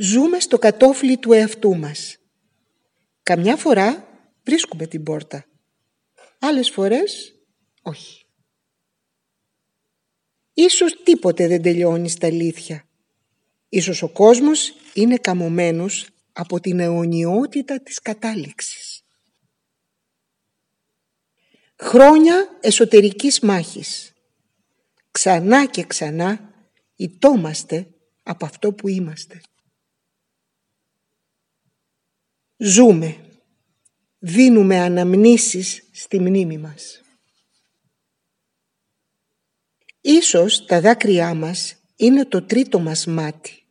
Ζούμε στο κατόφλι του εαυτού μας. Καμιά φορά βρίσκουμε την πόρτα. Άλλες φορές όχι. Ίσως τίποτε δεν τελειώνει στα αλήθεια. Ίσως ο κόσμος είναι καμωμένος από την αιωνιότητα της κατάληξης. Χρόνια εσωτερικής μάχης. Ξανά και ξανά ιτόμαστε από αυτό που είμαστε. Ζούμε. Δίνουμε αναμνήσεις στη μνήμη μας. Ίσως τα δάκρυά μας είναι το τρίτο μας μάτι.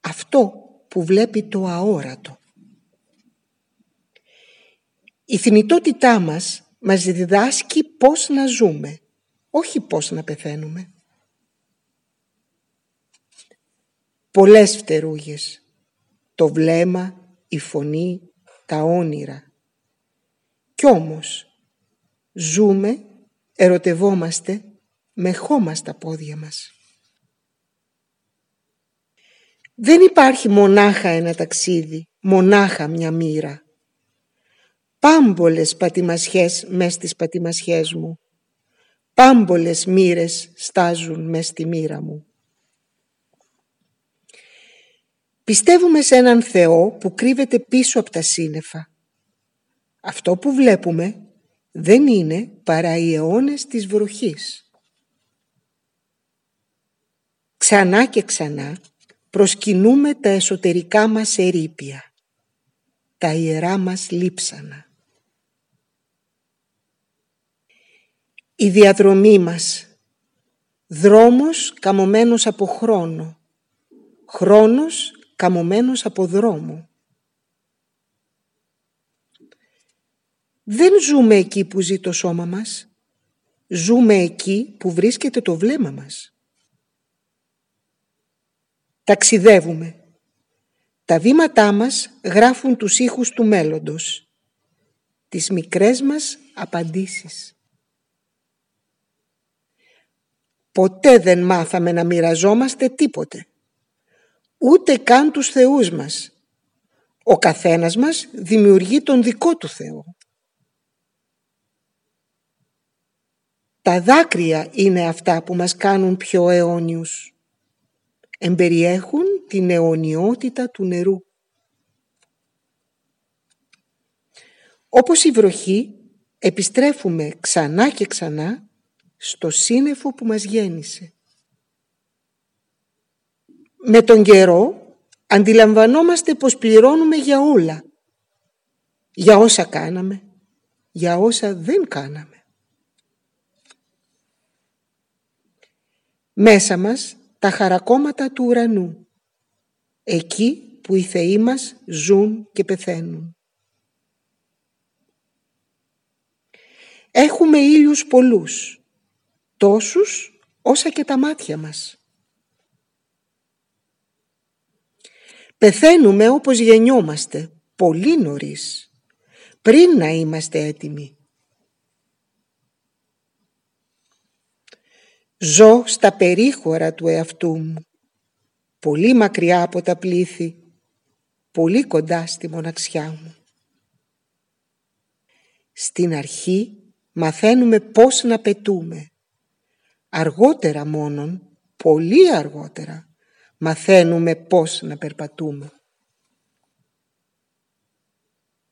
Αυτό που βλέπει το αόρατο. Η θνητότητά μας μας διδάσκει πώς να ζούμε, όχι πώς να πεθαίνουμε. Πολλές φτερούγες. Το βλέμμα, η φωνή, τα όνειρα. Κι όμως ζούμε, ερωτευόμαστε με χώμα στα πόδια μας. Δεν υπάρχει μονάχα ένα ταξίδι, μονάχα μια μοίρα. Πάμπολες πατημασιές μες στις πατημασιές μου. Πάμπολες μοίρες στάζουν μες στη μοίρα μου. Πιστεύουμε σε έναν Θεό που κρύβεται πίσω από τα σύννεφα. Αυτό που βλέπουμε δεν είναι παρά οι αιώνες της βροχής. Ξανά και ξανά προσκυνούμε τα εσωτερικά μας ερήπια, τα ιερά μας λείψανα. Η διαδρομή μας, δρόμος καμωμένος από χρόνο, χρόνος καμωμένος από δρόμο. Δεν ζούμε εκεί που ζει το σώμα μας, ζούμε εκεί που βρίσκεται το βλέμμα μας. Ταξιδεύουμε. Τα βήματά μας γράφουν τους ήχους του μέλλοντος, τις μικρές μας απαντήσεις. Ποτέ δεν μάθαμε να μοιραζόμαστε τίποτε ούτε καν τους θεούς μας. Ο καθένας μας δημιουργεί τον δικό του Θεό. Τα δάκρυα είναι αυτά που μας κάνουν πιο αιώνιους. Εμπεριέχουν την αιωνιότητα του νερού. Όπως η βροχή, επιστρέφουμε ξανά και ξανά στο σύννεφο που μας γέννησε. Με τον καιρό αντιλαμβανόμαστε πως πληρώνουμε για όλα. Για όσα κάναμε, για όσα δεν κάναμε. Μέσα μας τα χαρακόμματα του ουρανού, εκεί που οι θεοί μας ζουν και πεθαίνουν. Έχουμε ήλιους πολλούς, τόσους όσα και τα μάτια μας. Πεθαίνουμε όπως γεννιόμαστε, πολύ νωρίς, πριν να είμαστε έτοιμοι. Ζω στα περίχωρα του εαυτού μου, πολύ μακριά από τα πλήθη, πολύ κοντά στη μοναξιά μου. Στην αρχή μαθαίνουμε πώς να πετούμε. Αργότερα μόνον, πολύ αργότερα, μαθαίνουμε πώς να περπατούμε.